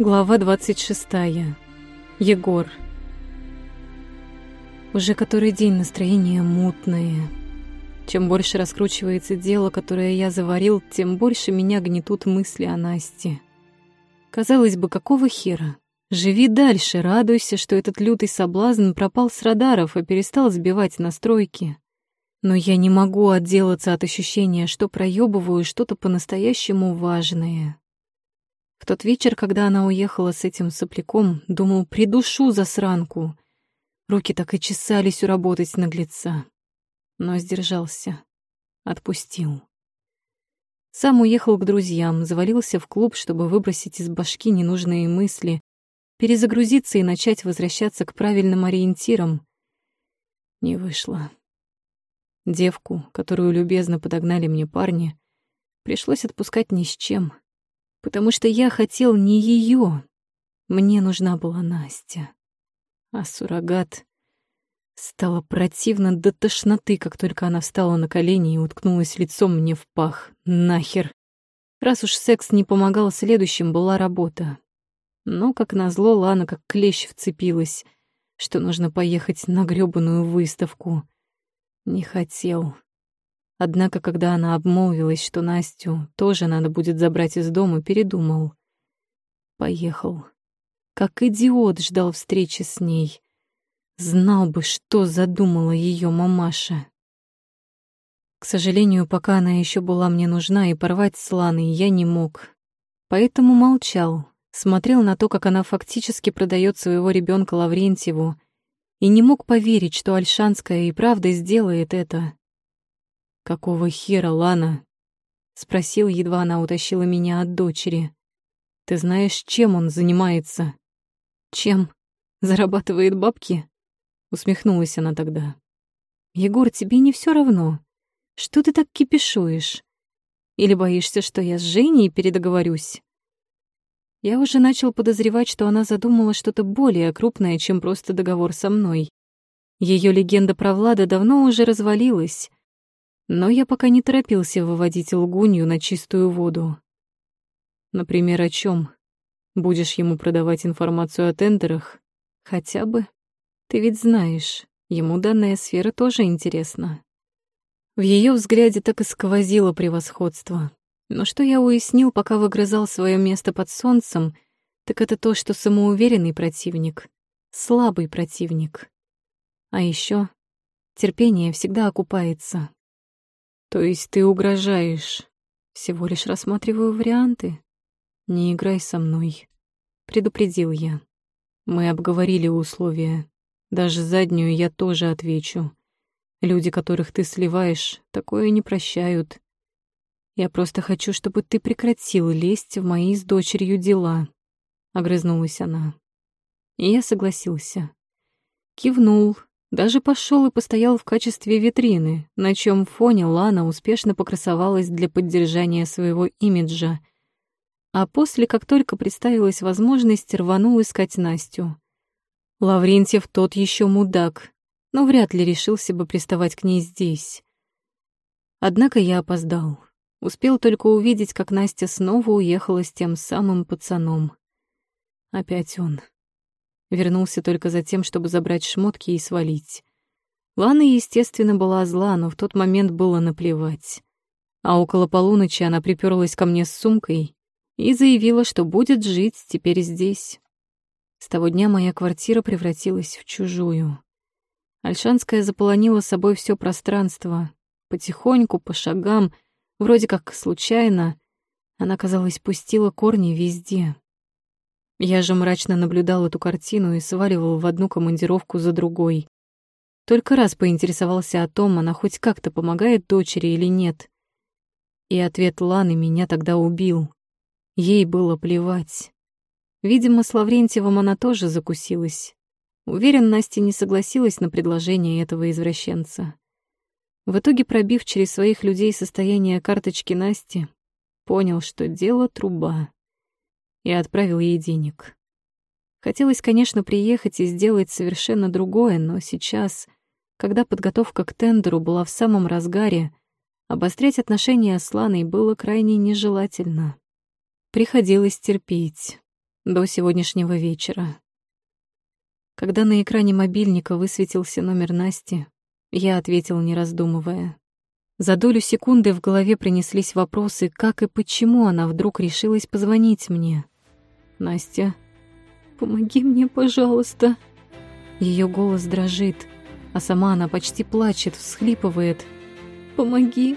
Глава 26. Егор. Уже который день настроение мутное. Чем больше раскручивается дело, которое я заварил, тем больше меня гнетут мысли о Насте. Казалось бы, какого хера? Живи дальше, радуйся, что этот лютый соблазн пропал с радаров и перестал сбивать настройки. Но я не могу отделаться от ощущения, что проебываю что-то по-настоящему важное. В тот вечер, когда она уехала с этим сопляком, думал, придушу засранку. Руки так и чесались уработать наглеца. Но сдержался. Отпустил. Сам уехал к друзьям, завалился в клуб, чтобы выбросить из башки ненужные мысли, перезагрузиться и начать возвращаться к правильным ориентирам. Не вышло. Девку, которую любезно подогнали мне парни, пришлось отпускать ни с чем, потому что я хотел не ее. Мне нужна была Настя. А суррогат... Стало противно до тошноты, как только она встала на колени и уткнулась лицом мне в пах. Нахер. Раз уж секс не помогал, следующим была работа. Но, как назло, Лана как клещ вцепилась, что нужно поехать на грёбаную выставку. Не хотел. Однако, когда она обмолвилась, что Настю тоже надо будет забрать из дома, передумал. Поехал. Как идиот ждал встречи с ней. Знал бы, что задумала ее мамаша. К сожалению, пока она еще была мне нужна, и порвать с Ланой я не мог. Поэтому молчал, смотрел на то, как она фактически продает своего ребенка Лаврентьеву, и не мог поверить, что Альшанская и правда сделает это. «Какого хера, Лана?» — спросил, едва она утащила меня от дочери. «Ты знаешь, чем он занимается?» «Чем? Зарабатывает бабки?» — усмехнулась она тогда. «Егор, тебе не все равно. Что ты так кипишуешь? Или боишься, что я с Женей передоговорюсь?» Я уже начал подозревать, что она задумала что-то более крупное, чем просто договор со мной. Ее легенда про Влада давно уже развалилась, но я пока не торопился выводить лгунью на чистую воду. Например, о чем? Будешь ему продавать информацию о тендерах? Хотя бы. Ты ведь знаешь, ему данная сфера тоже интересна. В ее взгляде так и сквозило превосходство. Но что я уяснил, пока выгрызал свое место под солнцем, так это то, что самоуверенный противник — слабый противник. А еще терпение всегда окупается. То есть ты угрожаешь? Всего лишь рассматриваю варианты. Не играй со мной, предупредил я. Мы обговорили условия. Даже заднюю я тоже отвечу. Люди, которых ты сливаешь, такое не прощают. Я просто хочу, чтобы ты прекратил лезть в мои с дочерью дела», — огрызнулась она. И я согласился. Кивнул, даже пошел и постоял в качестве витрины, на чем фоне Лана успешно покрасовалась для поддержания своего имиджа. А после, как только представилась возможность, рванул искать Настю. Лаврентьев тот еще мудак, но вряд ли решился бы приставать к ней здесь. Однако я опоздал. Успел только увидеть, как Настя снова уехала с тем самым пацаном. Опять он. Вернулся только за тем, чтобы забрать шмотки и свалить. Лана, естественно, была зла, но в тот момент было наплевать. А около полуночи она приперлась ко мне с сумкой и заявила, что будет жить теперь здесь. С того дня моя квартира превратилась в чужую. Альшанская заполонила собой все пространство. Потихоньку, по шагам — Вроде как случайно, она, казалось, пустила корни везде. Я же мрачно наблюдал эту картину и сваливал в одну командировку за другой. Только раз поинтересовался о том, она хоть как-то помогает дочери или нет. И ответ Ланы меня тогда убил. Ей было плевать. Видимо, с Лаврентьевым она тоже закусилась. Уверен, Настя не согласилась на предложение этого извращенца. В итоге, пробив через своих людей состояние карточки Насти, понял, что дело труба, и отправил ей денег. Хотелось, конечно, приехать и сделать совершенно другое, но сейчас, когда подготовка к тендеру была в самом разгаре, обострять отношения с Ланой было крайне нежелательно. Приходилось терпеть до сегодняшнего вечера. Когда на экране мобильника высветился номер Насти, я ответил, не раздумывая. За долю секунды в голове принеслись вопросы, как и почему она вдруг решилась позвонить мне. Настя. Помоги мне, пожалуйста. Ее голос дрожит, а сама она почти плачет, всхлипывает. Помоги,